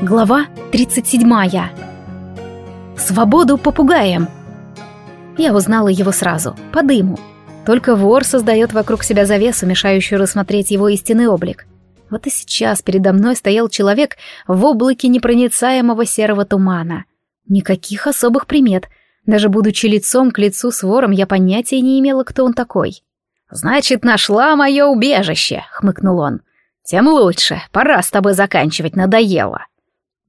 Глава 37. Свободу попугаем. Я узнала его сразу, по дыму. Только вор создает вокруг себя завесу, мешающую рассмотреть его истинный облик. Вот и сейчас передо мной стоял человек в облаке непроницаемого серого тумана. Никаких особых примет. Даже будучи лицом к лицу с вором, я понятия не имела, кто он такой. «Значит, нашла мое убежище», — хмыкнул он. «Тем лучше. Пора с тобой заканчивать, надоело».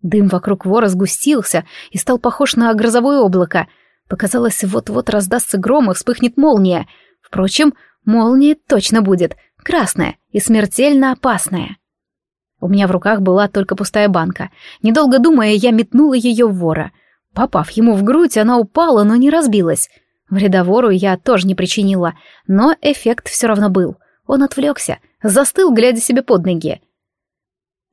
Дым вокруг вора сгустился и стал похож на грозовое облако. Показалось, вот-вот раздастся гром и вспыхнет молния. Впрочем, молния точно будет, красная и смертельно опасная. У меня в руках была только пустая банка. Недолго думая, я метнула ее в вора. Попав ему в грудь, она упала, но не разбилась. Вреда вору я тоже не причинила, но эффект все равно был. Он отвлекся, застыл, глядя себе под ноги.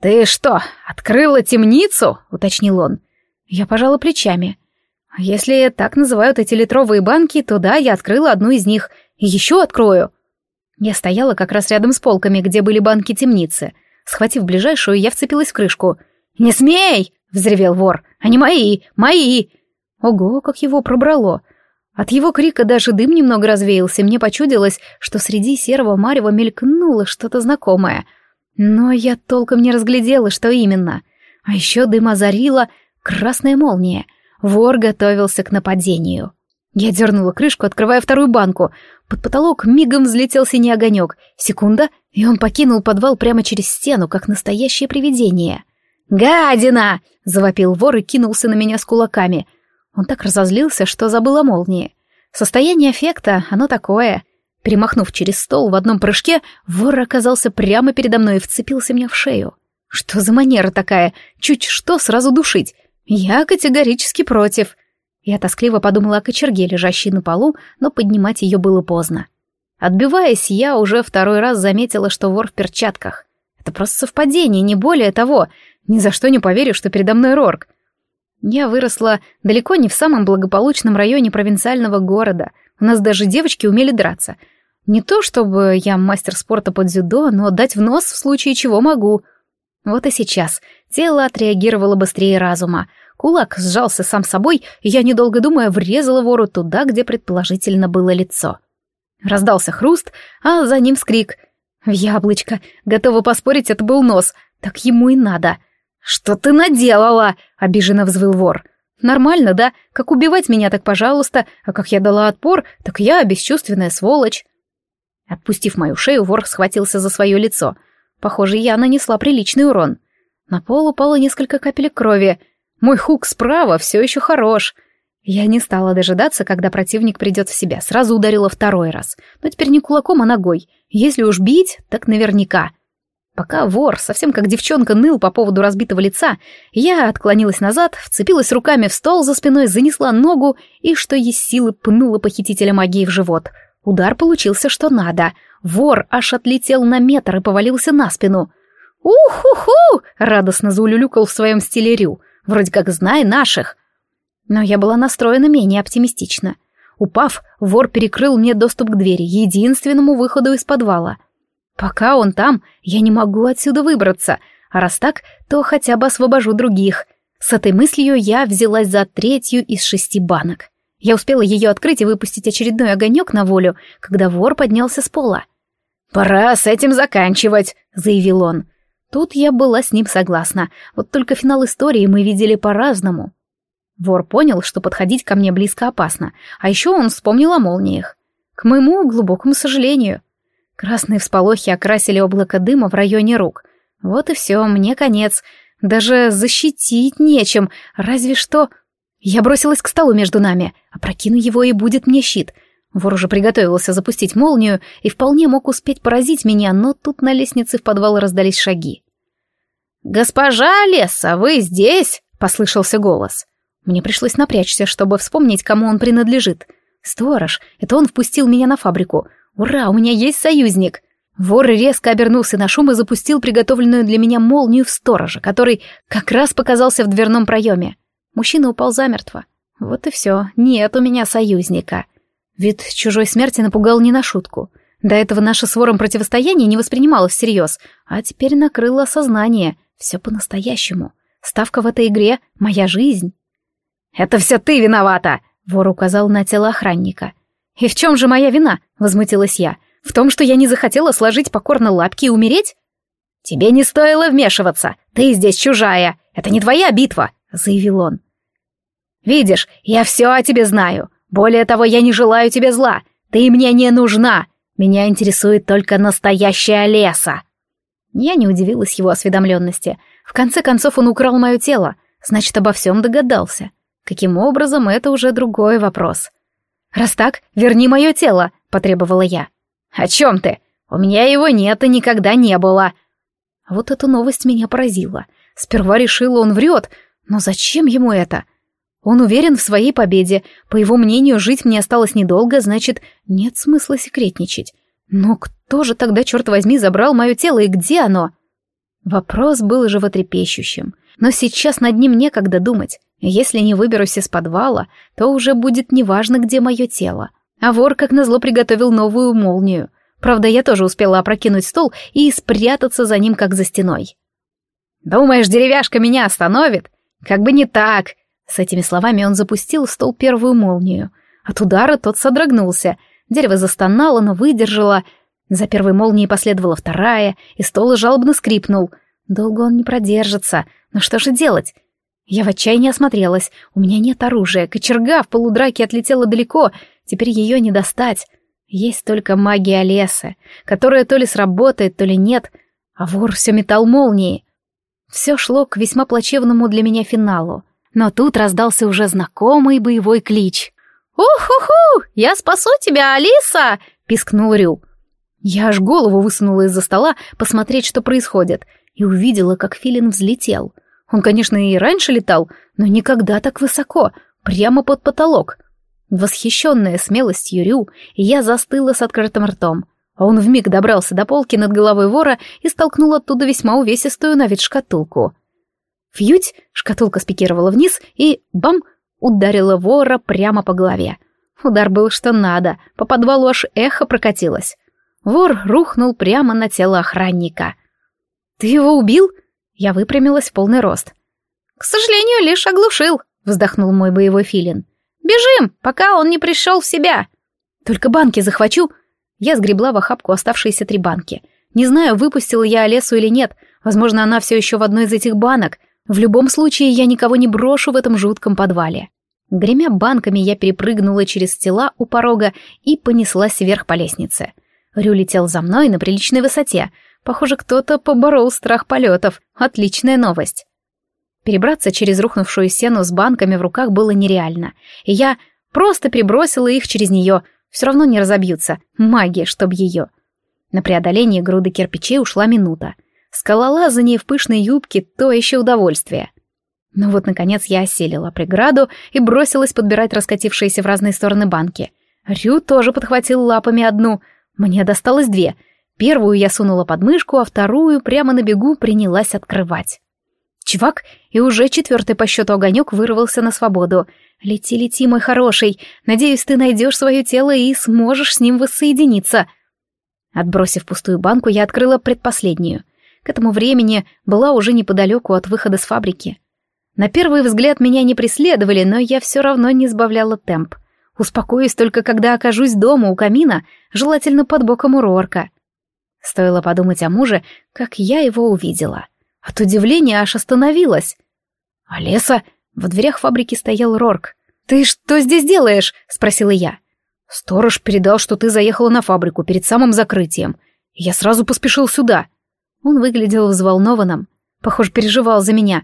«Ты что, открыла темницу?» — уточнил он. Я пожала плечами. «Если так называют эти литровые банки, то да, я открыла одну из них. Еще открою». Я стояла как раз рядом с полками, где были банки темницы. Схватив ближайшую, я вцепилась в крышку. «Не смей!» — взревел вор. «Они мои! Мои!» Ого, как его пробрало! От его крика даже дым немного развеялся, мне почудилось, что среди серого марева мелькнуло что-то знакомое — но я толком не разглядела, что именно. А еще дым озарила красная молния. Вор готовился к нападению. Я дернула крышку, открывая вторую банку. Под потолок мигом взлетел синий огонек. Секунда, и он покинул подвал прямо через стену, как настоящее привидение. «Гадина!» — завопил вор и кинулся на меня с кулаками. Он так разозлился, что забыл о молнии. Состояние эффекта, оно такое — Перемахнув через стол в одном прыжке, вор оказался прямо передо мной и вцепился мне в шею. Что за манера такая? Чуть что, сразу душить. Я категорически против. Я тоскливо подумала о кочерге, лежащей на полу, но поднимать ее было поздно. Отбиваясь, я уже второй раз заметила, что вор в перчатках. Это просто совпадение, не более того. Ни за что не поверю, что передо мной Рорк. Я выросла далеко не в самом благополучном районе провинциального города. У нас даже девочки умели драться — не то чтобы я мастер спорта под дзюдо, но дать в нос в случае чего могу. Вот и сейчас тело отреагировало быстрее разума. Кулак сжался сам собой, и я, недолго думая, врезала вору туда, где предположительно было лицо. Раздался хруст, а за ним скрик. В яблочко. Готова поспорить, это был нос. Так ему и надо. «Что ты наделала?» — обиженно взвыл вор. «Нормально, да? Как убивать меня, так пожалуйста. А как я дала отпор, так я бесчувственная сволочь». Отпустив мою шею, вор схватился за свое лицо. Похоже, я нанесла приличный урон. На пол упало несколько капелек крови. Мой хук справа все еще хорош. Я не стала дожидаться, когда противник придет в себя. Сразу ударила второй раз. Но теперь не кулаком, а ногой. Если уж бить, так наверняка. Пока вор, совсем как девчонка, ныл по поводу разбитого лица, я отклонилась назад, вцепилась руками в стол за спиной, занесла ногу и, что есть силы, пнула похитителя магии в живот — Удар получился что надо. Вор аж отлетел на метр и повалился на спину. «Ух-ху-ху!» — радостно заулюлюкал в своем стиле Рю. Вроде как «знай наших». Но я была настроена менее оптимистично. Упав, вор перекрыл мне доступ к двери, единственному выходу из подвала. Пока он там, я не могу отсюда выбраться, а раз так, то хотя бы освобожу других. С этой мыслью я взялась за третью из шести банок. Я успела ее открыть и выпустить очередной огонек на волю, когда вор поднялся с пола. «Пора с этим заканчивать», — заявил он. Тут я была с ним согласна, вот только финал истории мы видели по-разному. Вор понял, что подходить ко мне близко опасно, а еще он вспомнил о молниях. К моему глубокому сожалению. Красные всполохи окрасили облако дыма в районе рук. Вот и все, мне конец. Даже защитить нечем, разве что... Я бросилась к столу между нами. Опрокину его, и будет мне щит. Вор уже приготовился запустить молнию и вполне мог успеть поразить меня, но тут на лестнице в подвал раздались шаги. «Госпожа Леса, вы здесь?» — послышался голос. Мне пришлось напрячься, чтобы вспомнить, кому он принадлежит. «Сторож, это он впустил меня на фабрику. Ура, у меня есть союзник!» Вор резко обернулся на шум и запустил приготовленную для меня молнию в сторожа, который как раз показался в дверном проеме. Мужчина упал замертво. Вот и все, нет у меня союзника. Вид чужой смерти напугал не на шутку. До этого наше с вором противостояние не воспринималось всерьез, а теперь накрыло сознание. Все по-настоящему. Ставка в этой игре — моя жизнь. «Это все ты виновата!» — вор указал на тело охранника. «И в чем же моя вина?» — возмутилась я. «В том, что я не захотела сложить покорно лапки и умереть?» «Тебе не стоило вмешиваться. Ты здесь чужая. Это не твоя битва», — заявил он. «Видишь, я все о тебе знаю. Более того, я не желаю тебе зла. Ты мне не нужна. Меня интересует только настоящая леса». Я не удивилась его осведомленности. В конце концов, он украл мое тело. Значит, обо всем догадался. Каким образом, это уже другой вопрос. «Раз так, верни мое тело», — потребовала я. «О чем ты? У меня его нет и никогда не было». Вот эта новость меня поразила. Сперва решила, он врет, но зачем ему это? Он уверен в своей победе. По его мнению, жить мне осталось недолго, значит, нет смысла секретничать. Но кто же тогда, черт возьми, забрал мое тело и где оно? Вопрос был животрепещущим, но сейчас над ним некогда думать. Если не выберусь из подвала, то уже будет неважно, где мое тело. А вор, как назло, приготовил новую молнию. Правда, я тоже успела опрокинуть стол и спрятаться за ним, как за стеной. «Думаешь, деревяшка меня остановит? Как бы не так!» С этими словами он запустил в стол первую молнию. От удара тот содрогнулся. Дерево застонало, но выдержало. За первой молнией последовала вторая, и стол жалобно скрипнул. Долго он не продержится. Но что же делать? Я в отчаянии осмотрелась. У меня нет оружия. Кочерга в полудраке отлетела далеко. Теперь ее не достать. Есть только магия леса, которая то ли сработает, то ли нет. А вор все метал молнии. Все шло к весьма плачевному для меня финалу. Но тут раздался уже знакомый боевой клич. «Ух-ху-ху! Я спасу тебя, Алиса!» — пискнул Рю. Я аж голову высунула из-за стола посмотреть, что происходит, и увидела, как Филин взлетел — он, конечно, и раньше летал, но никогда так высоко, прямо под потолок. Восхищенная смелостью Рю, я застыла с открытым ртом, а он вмиг добрался до полки над головой вора и столкнул оттуда весьма увесистую на вид шкатулку. Фьють, шкатулка спикировала вниз и, бам, ударила вора прямо по голове. Удар был что надо, по подвалу аж эхо прокатилось. Вор рухнул прямо на тело охранника. «Ты его убил?» Я выпрямилась в полный рост. «К сожалению, лишь оглушил», — вздохнул мой боевой филин. «Бежим, пока он не пришел в себя». «Только банки захвачу». Я сгребла в охапку оставшиеся три банки. Не знаю, выпустила я Олесу или нет. Возможно, она все еще в одной из этих банок. В любом случае, я никого не брошу в этом жутком подвале. Гремя банками, я перепрыгнула через тела у порога и понеслась вверх по лестнице. Рю летел за мной на приличной высоте — Похоже, кто-то поборол страх полетов. Отличная новость. Перебраться через рухнувшую стену с банками в руках было нереально. И я просто перебросила их через нее. Все равно не разобьются. Магия, чтоб ее. На преодоление груды кирпичей ушла минута. Скалолазание в пышной юбке — то еще удовольствие. Ну вот, наконец, я оселила преграду и бросилась подбирать раскатившиеся в разные стороны банки. Рю тоже подхватил лапами одну. Мне досталось две — Первую я сунула под мышку, а вторую прямо на бегу принялась открывать. Чувак, и уже четвертый по счету огонек вырвался на свободу. «Лети, лети, мой хороший. Надеюсь, ты найдешь свое тело и сможешь с ним воссоединиться». Отбросив пустую банку, я открыла предпоследнюю. К этому времени была уже неподалеку от выхода с фабрики. На первый взгляд меня не преследовали, но я все равно не сбавляла темп. Успокоюсь только, когда окажусь дома у камина, желательно под боком у Рорка. Стоило подумать о муже, как я его увидела. От удивления аж остановилась. «Олеса!» В дверях фабрики стоял Рорк. «Ты что здесь делаешь?» — спросила я. «Сторож передал, что ты заехала на фабрику перед самым закрытием. Я сразу поспешил сюда». Он выглядел взволнованным. Похоже, переживал за меня.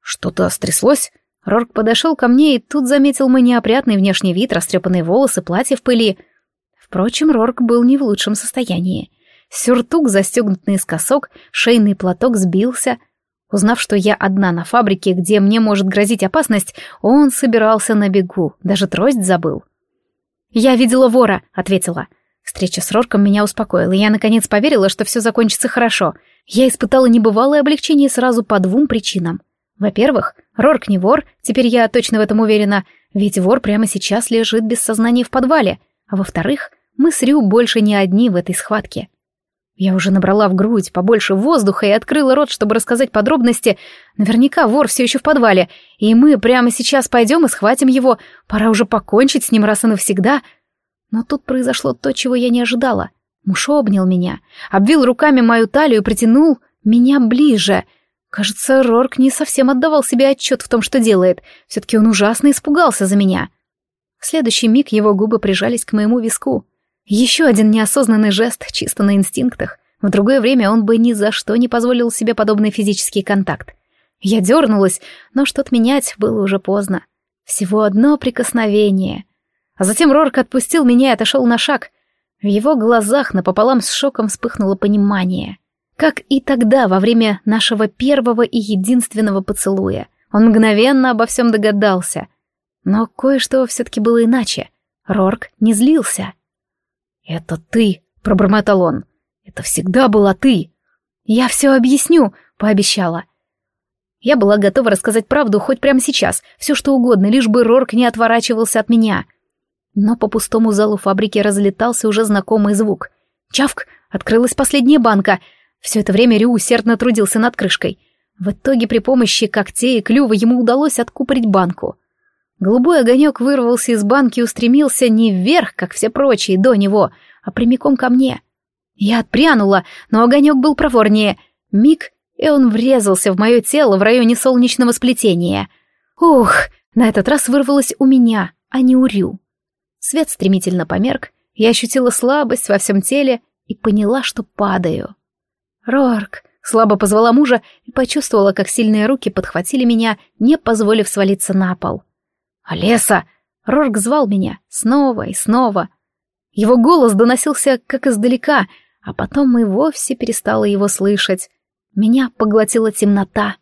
«Что-то стряслось?» Рорк подошел ко мне и тут заметил мой неопрятный внешний вид, растрепанные волосы, платье в пыли. Впрочем, Рорк был не в лучшем состоянии. Сюртук застегнут наискосок, шейный платок сбился. Узнав, что я одна на фабрике, где мне может грозить опасность, он собирался на бегу, даже трость забыл. «Я видела вора», — ответила. Встреча с Рорком меня успокоила, и я наконец поверила, что все закончится хорошо. Я испытала небывалое облегчение сразу по двум причинам. Во-первых, Рорк не вор, теперь я точно в этом уверена, ведь вор прямо сейчас лежит без сознания в подвале. А во-вторых, мы с Рю больше не одни в этой схватке. Я уже набрала в грудь побольше воздуха и открыла рот, чтобы рассказать подробности. Наверняка вор все еще в подвале, и мы прямо сейчас пойдем и схватим его. Пора уже покончить с ним раз и навсегда. Но тут произошло то, чего я не ожидала. Муж обнял меня, обвил руками мою талию и притянул меня ближе. Кажется, Рорк не совсем отдавал себе отчет в том, что делает. Все-таки он ужасно испугался за меня. В следующий миг его губы прижались к моему виску. Еще один неосознанный жест, чисто на инстинктах. В другое время он бы ни за что не позволил себе подобный физический контакт. Я дернулась, но что-то менять было уже поздно. Всего одно прикосновение. А затем Рорк отпустил меня и отошел на шаг. В его глазах напополам с шоком вспыхнуло понимание. Как и тогда, во время нашего первого и единственного поцелуя. Он мгновенно обо всем догадался. Но кое-что все-таки было иначе. Рорк не злился. «Это ты», — пробормотал он. «Это всегда была ты». «Я все объясню», — пообещала. Я была готова рассказать правду хоть прямо сейчас, все что угодно, лишь бы Рорк не отворачивался от меня. Но по пустому залу фабрики разлетался уже знакомый звук. Чавк! Открылась последняя банка. Все это время Рю усердно трудился над крышкой. В итоге при помощи когтей и клюва ему удалось откупорить банку. Голубой огонек вырвался из банки и устремился не вверх, как все прочие, до него, а прямиком ко мне. Я отпрянула, но огонек был проворнее. Миг, и он врезался в мое тело в районе солнечного сплетения. Ух, на этот раз вырвалось у меня, а не у Рю. Свет стремительно померк, я ощутила слабость во всем теле и поняла, что падаю. «Рорк!» — слабо позвала мужа и почувствовала, как сильные руки подхватили меня, не позволив свалиться на пол. «Олеса!» Рорк звал меня снова и снова. Его голос доносился как издалека, а потом и вовсе перестала его слышать. Меня поглотила темнота.